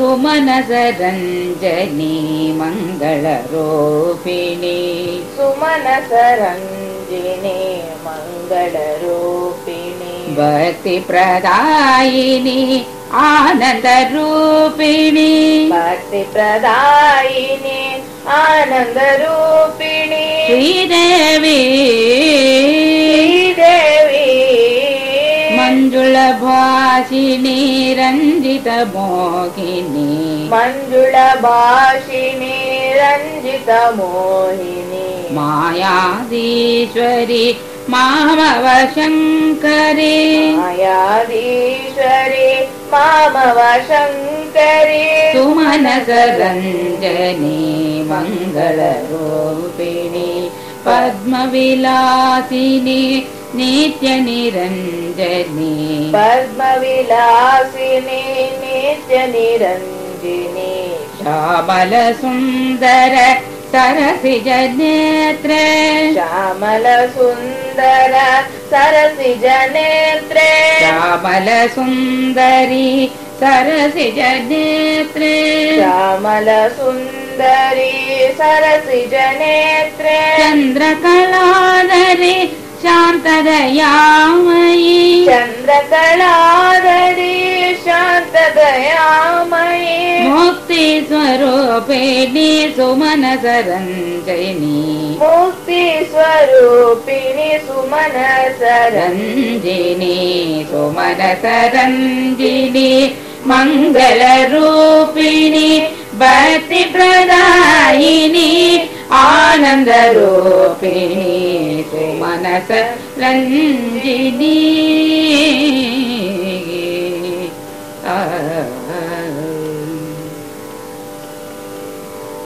सुमनसरञ्जनी मङ्गलरूपिणी। सुमनसरञ्जिनी मङ्गलरूपिणी भक्तिप्रदायिनी आनन्दरूपिणी भक्तिप्रदायिनी आनन्दरूपिणी। श्रीदेवी मञ्जुलभाषिणी रञ्जितमोहिनी मञ्जुळभाषिणी रञ्जितमोहिनी मायाधीश्वरि मामव शङ्करे मायाधीश्वरि मामव शङ्करि सुमनसरञ्जनी मङ्गलरूपिणी पद्मविलासिनी नित्यनिरञ्जनी। पद्मविलासिनी नित्यनिरञ्जिनी। श्यामलसुन्दर सरसिजनेत्र। श्यामलसुन्दर सरसिजनेत्रे। श्यामलसुन्दरी सरसिजनेत्रे। श्यामलसुन्दरी सरसिजनेत्रे। चन्द्रकलाधरे शान्तदयामयी। चन्द्रकलाधरी शान्तदयामयी। मुक्तिस्वरूपिणी सुमनसरञ्जनी मुक्तिस्वरूपिणि सुमनसरन् रञ्जिनी सुमनसरञ्जिनी मङ्गलरूपिणी भक्तिप्रदायिनी आनन्दरूपिणी सुमनस रञ्जिनी आ